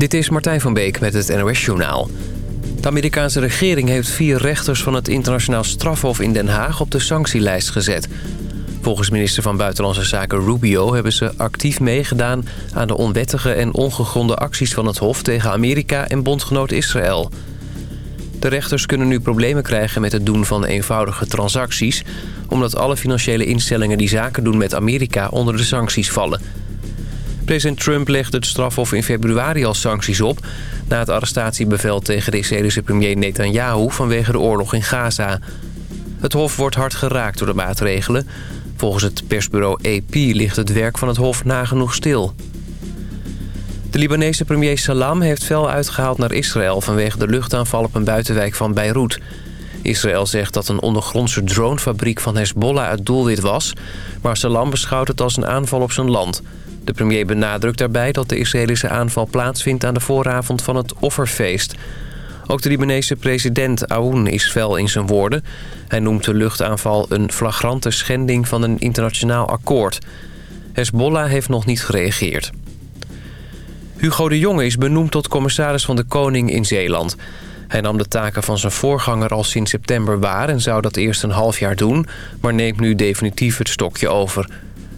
Dit is Martijn van Beek met het NOS-journaal. De Amerikaanse regering heeft vier rechters van het internationaal strafhof in Den Haag op de sanctielijst gezet. Volgens minister van Buitenlandse Zaken Rubio hebben ze actief meegedaan aan de onwettige en ongegronde acties van het hof tegen Amerika en bondgenoot Israël. De rechters kunnen nu problemen krijgen met het doen van eenvoudige transacties... omdat alle financiële instellingen die zaken doen met Amerika onder de sancties vallen... President Trump legde het strafhof in februari al sancties op... na het arrestatiebevel tegen de Israëlische premier Netanyahu vanwege de oorlog in Gaza. Het hof wordt hard geraakt door de maatregelen. Volgens het persbureau AP ligt het werk van het hof nagenoeg stil. De Libanese premier Salam heeft fel uitgehaald naar Israël... vanwege de luchtaanval op een buitenwijk van Beirut... Israël zegt dat een ondergrondse dronefabriek van Hezbollah het doelwit was... maar Salam beschouwt het als een aanval op zijn land. De premier benadrukt daarbij dat de Israëlische aanval plaatsvindt aan de vooravond van het offerfeest. Ook de Libanese president Aoun is fel in zijn woorden. Hij noemt de luchtaanval een flagrante schending van een internationaal akkoord. Hezbollah heeft nog niet gereageerd. Hugo de Jonge is benoemd tot commissaris van de Koning in Zeeland. Hij nam de taken van zijn voorganger al sinds september waar... en zou dat eerst een half jaar doen, maar neemt nu definitief het stokje over...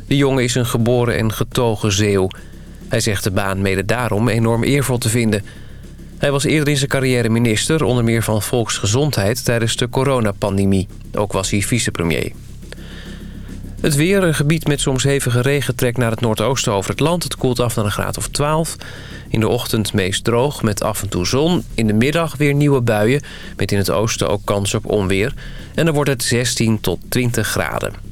De jongen is een geboren en getogen zeeuw. Hij zegt de baan mede daarom enorm eervol te vinden. Hij was eerder in zijn carrière minister, onder meer van volksgezondheid... tijdens de coronapandemie. Ook was hij vicepremier. Het weer, een gebied met soms hevige regen trekt naar het noordoosten over het land. Het koelt af naar een graad of 12. In de ochtend meest droog met af en toe zon. In de middag weer nieuwe buien, met in het oosten ook kans op onweer. En dan wordt het 16 tot 20 graden.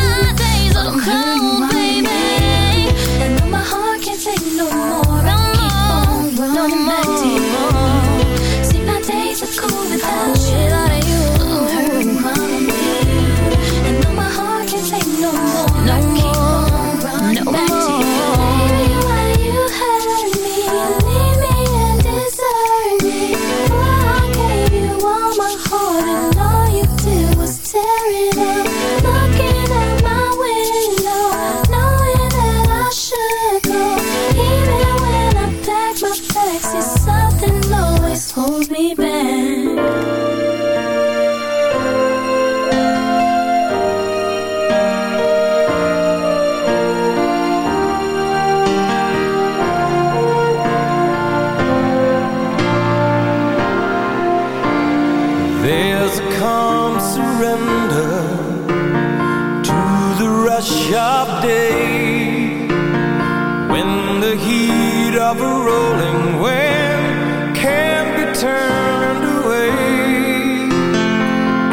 of a rolling wind can't be turned away.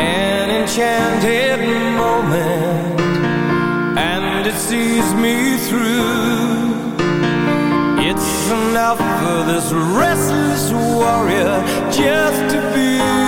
An enchanted moment, and it sees me through. It's enough for this restless warrior just to be.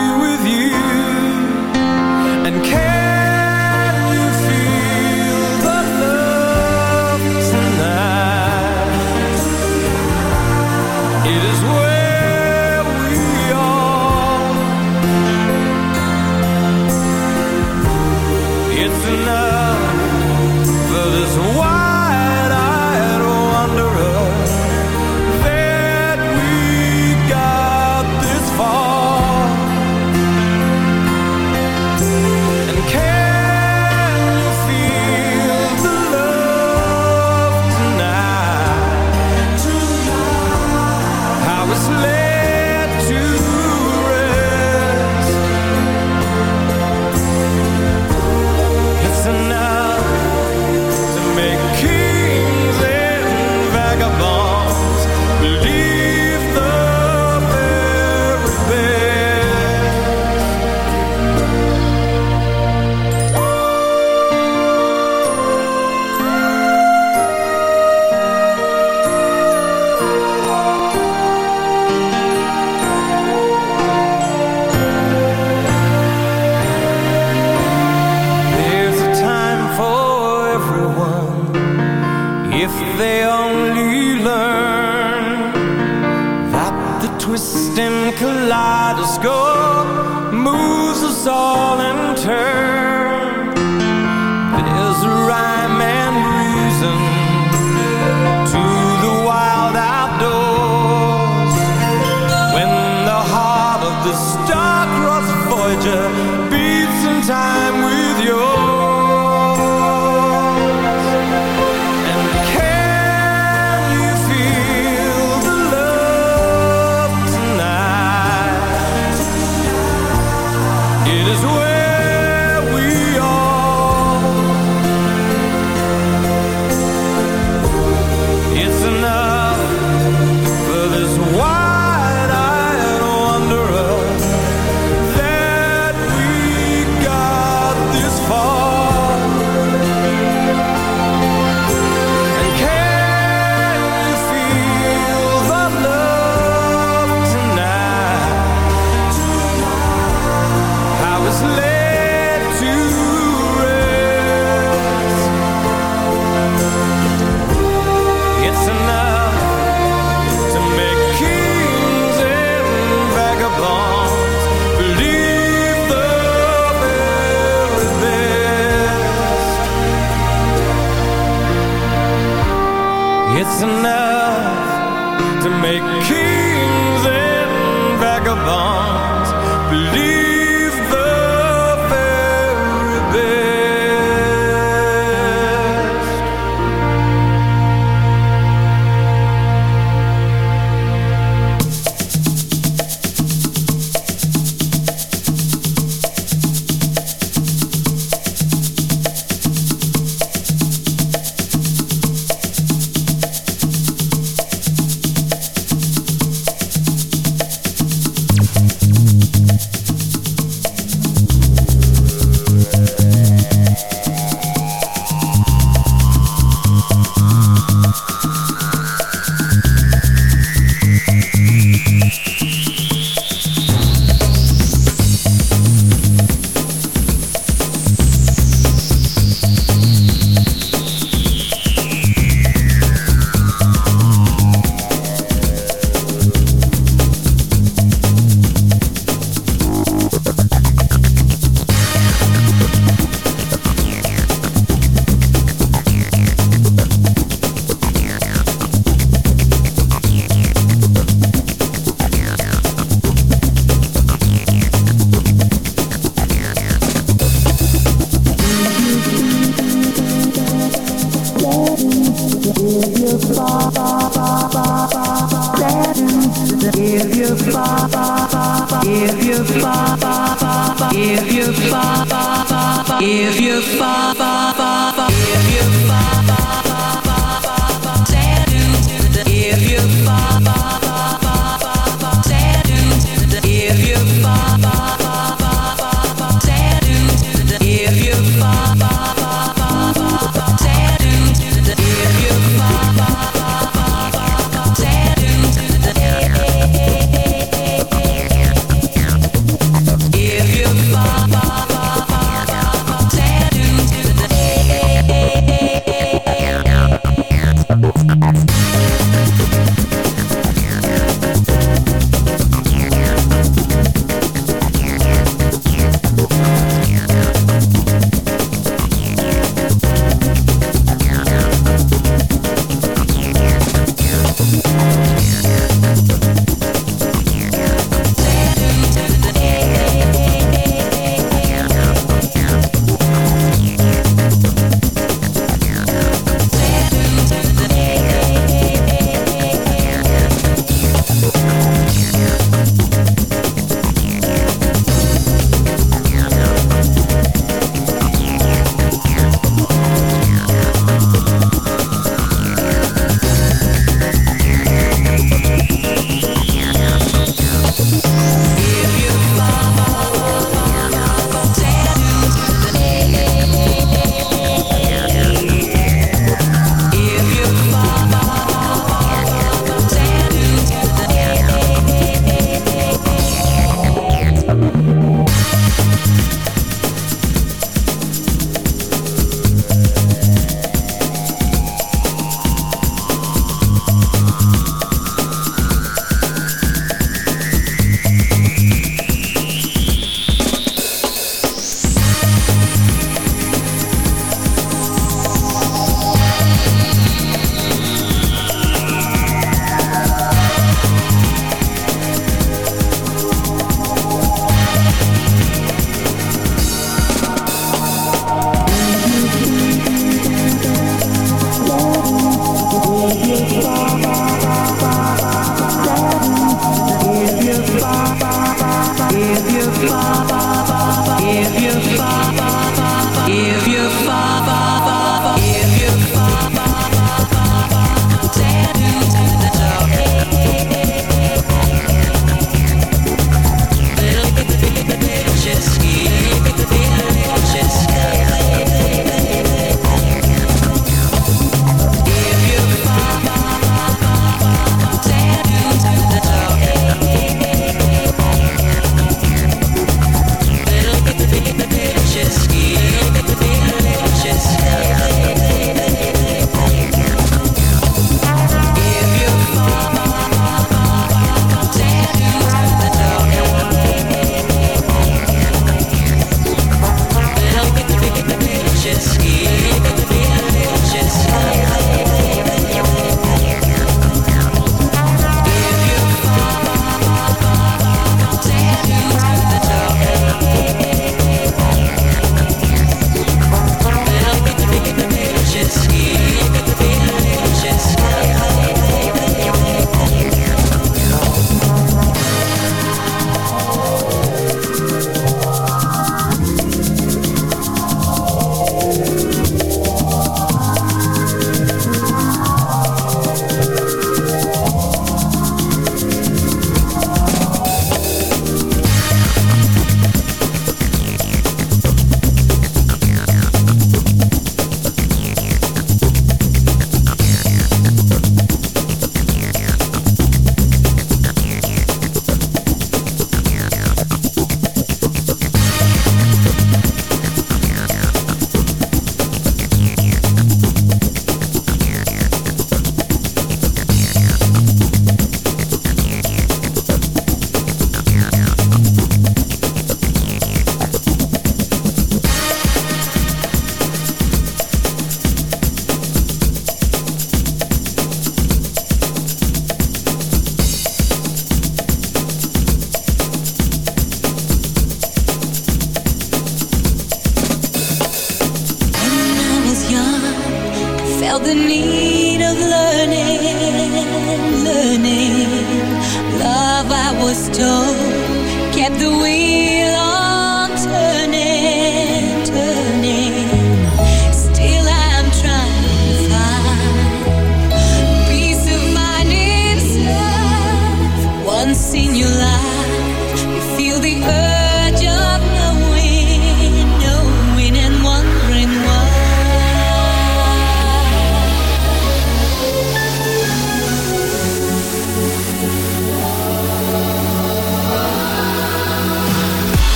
So.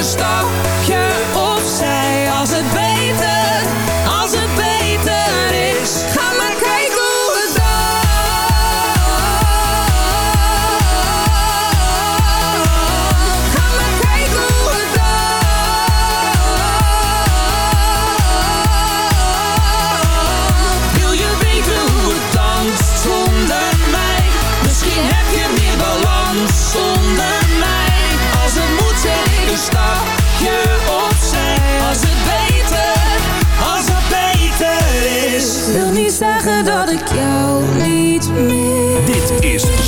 een stapje opzij. Als het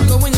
you going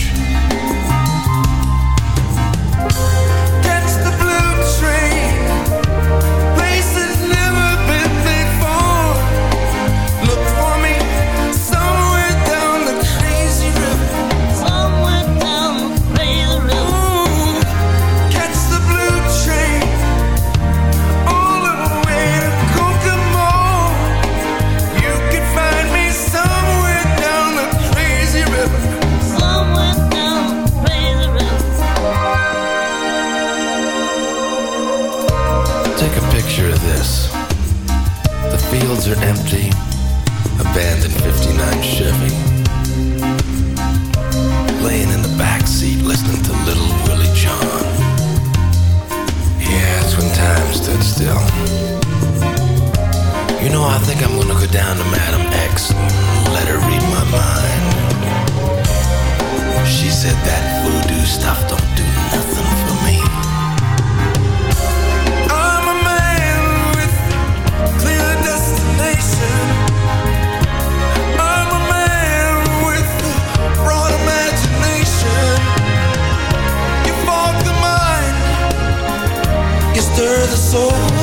know, I think I'm gonna go down to Madam X and let her read my mind. She said that voodoo stuff don't do nothing for me. I'm a man with clear destination. I'm a man with broad imagination. You fog the mind, you stir the soul.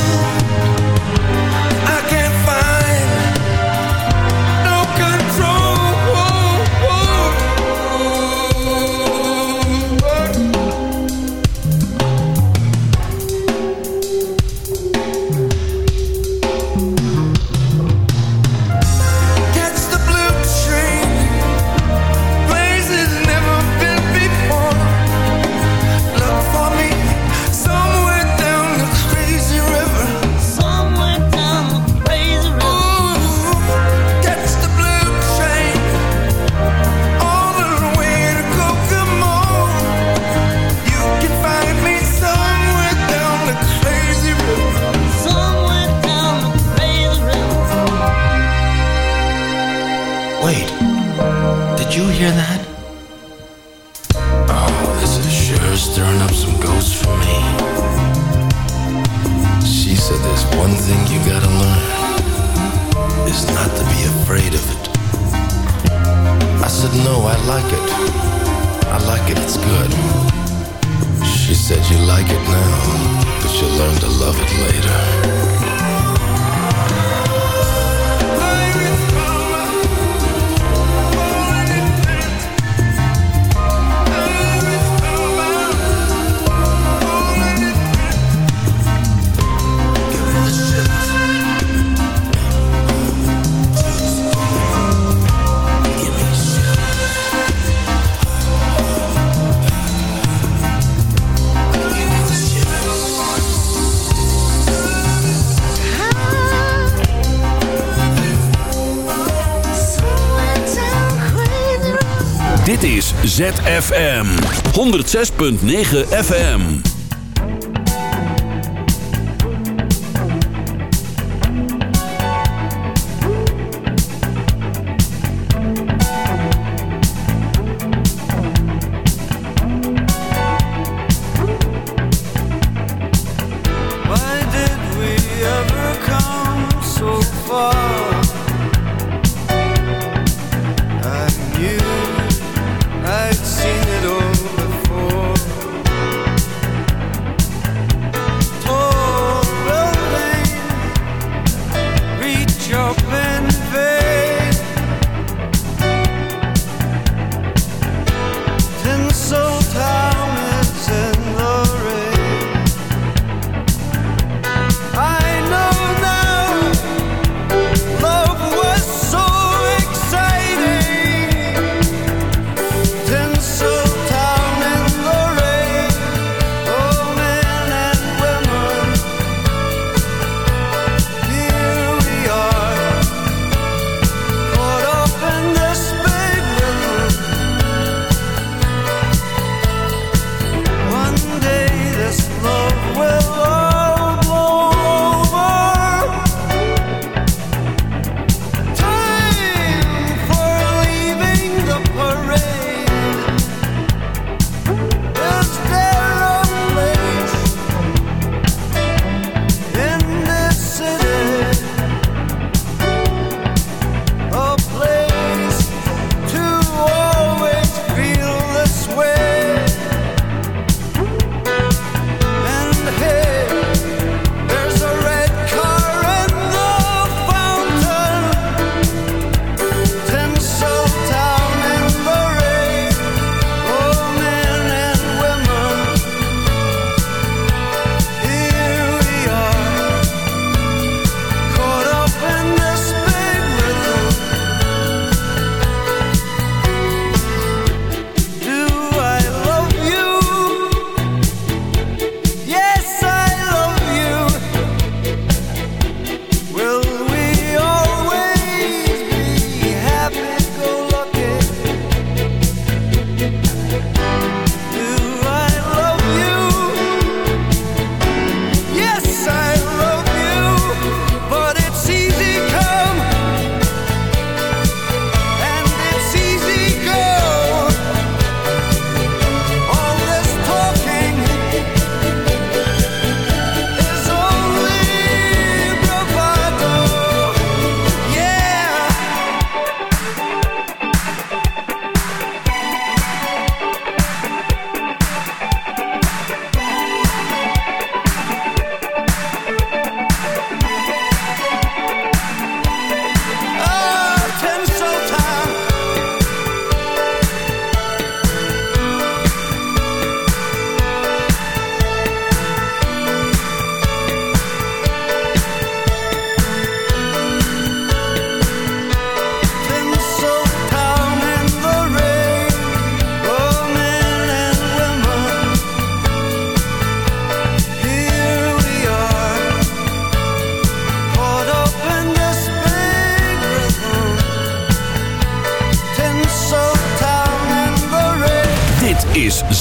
ZFM 106.9 FM.